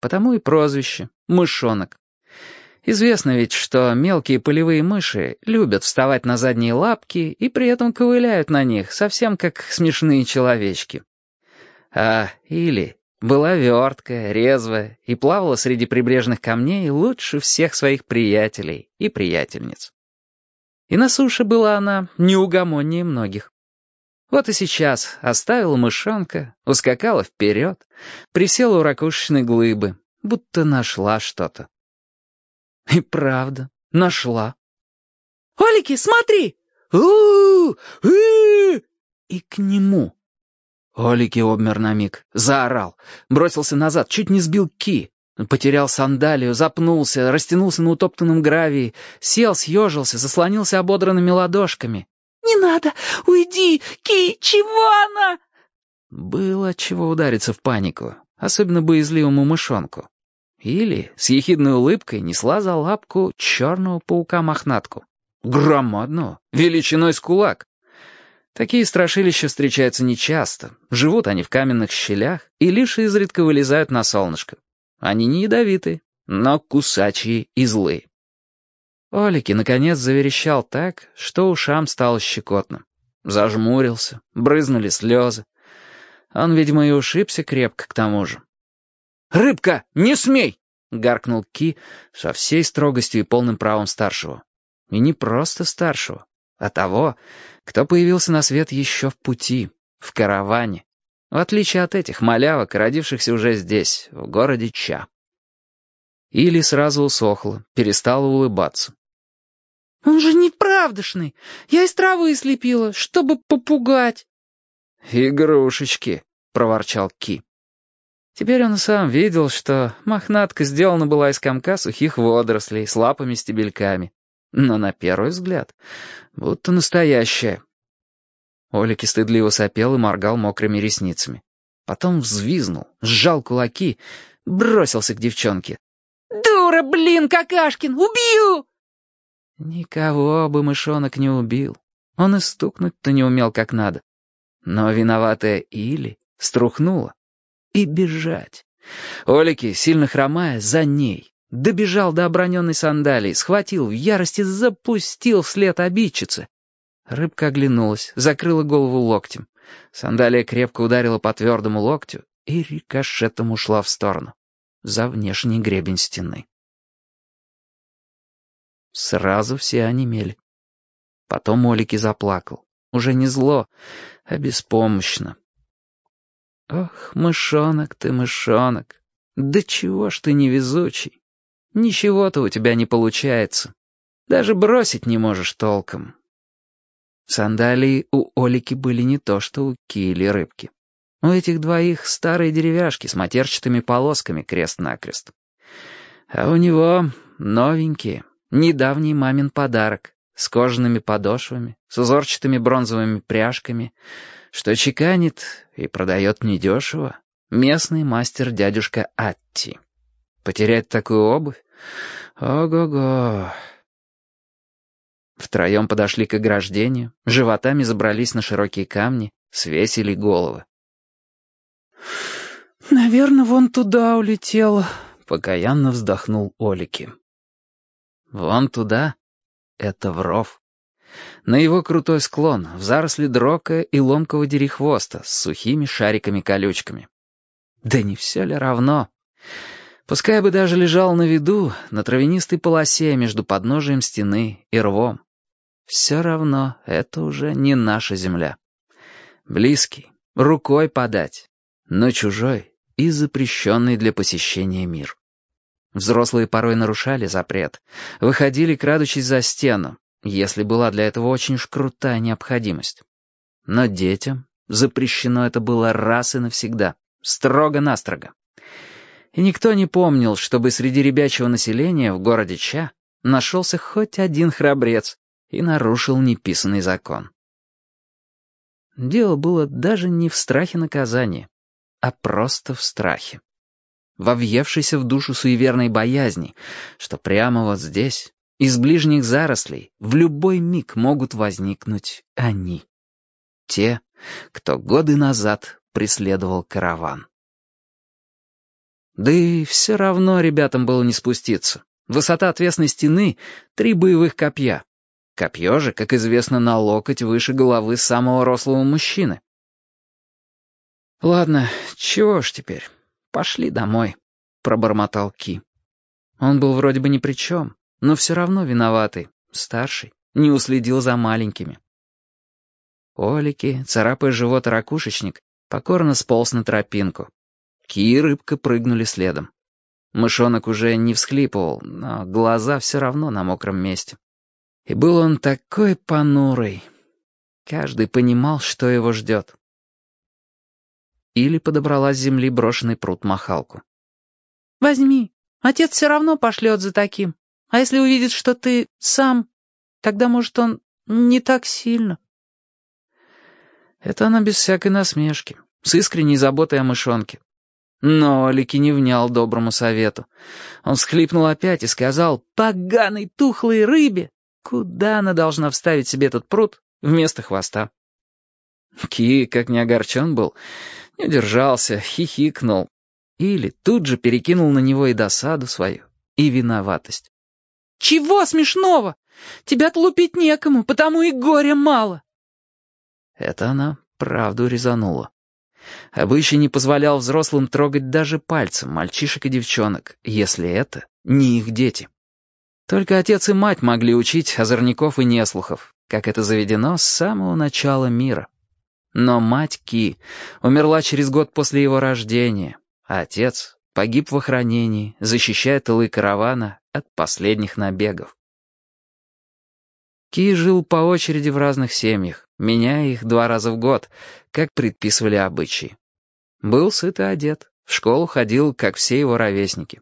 потому и прозвище — мышонок. Известно ведь, что мелкие полевые мыши любят вставать на задние лапки и при этом ковыляют на них, совсем как смешные человечки. А Или была верткая, резвая и плавала среди прибрежных камней лучше всех своих приятелей и приятельниц. И на суше была она неугомоннее многих. Вот и сейчас оставила мышонка, ускакала вперед, присела у ракушечной глыбы, будто нашла что-то. И правда, нашла. «Олики, смотри! у у И к нему. Олики обмер на миг, заорал, бросился назад, чуть не сбил Ки, потерял сандалию, запнулся, растянулся на утоптанном гравии, сел, съежился, заслонился ободранными ладошками. «Не надо! Уйди! Ки, чего она?» Было чего удариться в панику, особенно боязливому мышонку. Или с ехидной улыбкой несла за лапку черного паука-мохнатку. Громадного, величиной с кулак. Такие страшилища встречаются нечасто, живут они в каменных щелях и лишь изредка вылезают на солнышко. Они не ядовиты, но кусачие и злые. Олики, наконец, заверещал так, что ушам стало щекотно. Зажмурился, брызнули слезы. Он, видимо, и ушибся крепко к тому же. «Рыбка, не смей!» — гаркнул Ки со всей строгостью и полным правом старшего. И не просто старшего, а того, кто появился на свет еще в пути, в караване, в отличие от этих малявок, родившихся уже здесь, в городе Ча. Или сразу усохла, перестала улыбаться. «Он же неправдышный! Я из травы слепила, чтобы попугать!» «Игрушечки!» — проворчал Ки. Теперь он сам видел, что мохнатка сделана была из комка сухих водорослей с лапами-стебельками. Но на первый взгляд, будто настоящая. Олики стыдливо сопел и моргал мокрыми ресницами. Потом взвизнул, сжал кулаки, бросился к девчонке. «Дура, блин, Какашкин, убью!» Никого бы мышонок не убил. Он и стукнуть-то не умел как надо. Но виноватая Или струхнула и бежать. Олики, сильно хромая, за ней. Добежал до оброненной сандалии, схватил, в ярости запустил вслед обидчицы. Рыбка оглянулась, закрыла голову локтем. Сандалия крепко ударила по твердому локтю и рикошетом ушла в сторону, за внешний гребень стены. Сразу все онемели. Потом Олики заплакал. Уже не зло, а беспомощно. «Ох, мышонок ты, мышонок, да чего ж ты невезучий? Ничего-то у тебя не получается. Даже бросить не можешь толком». Сандалии у Олики были не то, что у Ки Рыбки. У этих двоих старые деревяшки с матерчатыми полосками крест-накрест. А у него новенькие, недавний мамин подарок, с кожаными подошвами, с узорчатыми бронзовыми пряжками — что чеканит и продает недешево местный мастер-дядюшка Атти. Потерять такую обувь? Ого-го! Втроем подошли к ограждению, животами забрались на широкие камни, свесили головы. «Наверное, вон туда улетел», — покаянно вздохнул Олики. «Вон туда? Это в ров. На его крутой склон, в заросли дрока и ломкого дерехвоста с сухими шариками-колючками. Да не все ли равно? Пускай бы даже лежал на виду, на травянистой полосе между подножием стены и рвом. Все равно это уже не наша земля. Близкий, рукой подать, но чужой и запрещенный для посещения мир. Взрослые порой нарушали запрет, выходили, крадучись за стену, если была для этого очень уж крутая необходимость. Но детям запрещено это было раз и навсегда, строго-настрого. И никто не помнил, чтобы среди ребячего населения в городе Ча нашелся хоть один храбрец и нарушил неписанный закон. Дело было даже не в страхе наказания, а просто в страхе. Во въевшейся в душу суеверной боязни, что прямо вот здесь, из ближних зарослей в любой миг могут возникнуть они. Те, кто годы назад преследовал караван. Да и все равно ребятам было не спуститься. Высота отвесной стены — три боевых копья. Копье же, как известно, на локоть выше головы самого рослого мужчины. «Ладно, чего ж теперь? Пошли домой», — пробормотал Ки. Он был вроде бы ни при чем, но все равно виноватый, старший, не уследил за маленькими. Олики, царапая живот ракушечник, покорно сполз на тропинку. Ки и рыбка прыгнули следом. Мышонок уже не всхлипывал, но глаза все равно на мокром месте. И был он такой понурый. Каждый понимал, что его ждет. Или подобрала с земли брошенный пруд-махалку. «Возьми, отец все равно пошлет за таким. А если увидит, что ты сам, тогда, может, он не так сильно». Это она без всякой насмешки, с искренней заботой о мышонке. Но Олики не внял доброму совету. Он всхлипнул опять и сказал «Поганой тухлой рыбе! Куда она должна вставить себе этот пруд вместо хвоста?» Ки, как не огорчен был, не удержался, хихикнул. Или тут же перекинул на него и досаду свою, и виноватость. «Чего смешного? Тебя-то лупить некому, потому и горя мало!» Это она правду резанула. Обычай не позволял взрослым трогать даже пальцем мальчишек и девчонок, если это не их дети. Только отец и мать могли учить озорников и неслухов, как это заведено с самого начала мира. Но мать Ки умерла через год после его рождения, а отец погиб в охранении, защищая тылы каравана от последних набегов. Ки жил по очереди в разных семьях, меняя их два раза в год, как предписывали обычаи. Был сыт и одет, в школу ходил, как все его ровесники.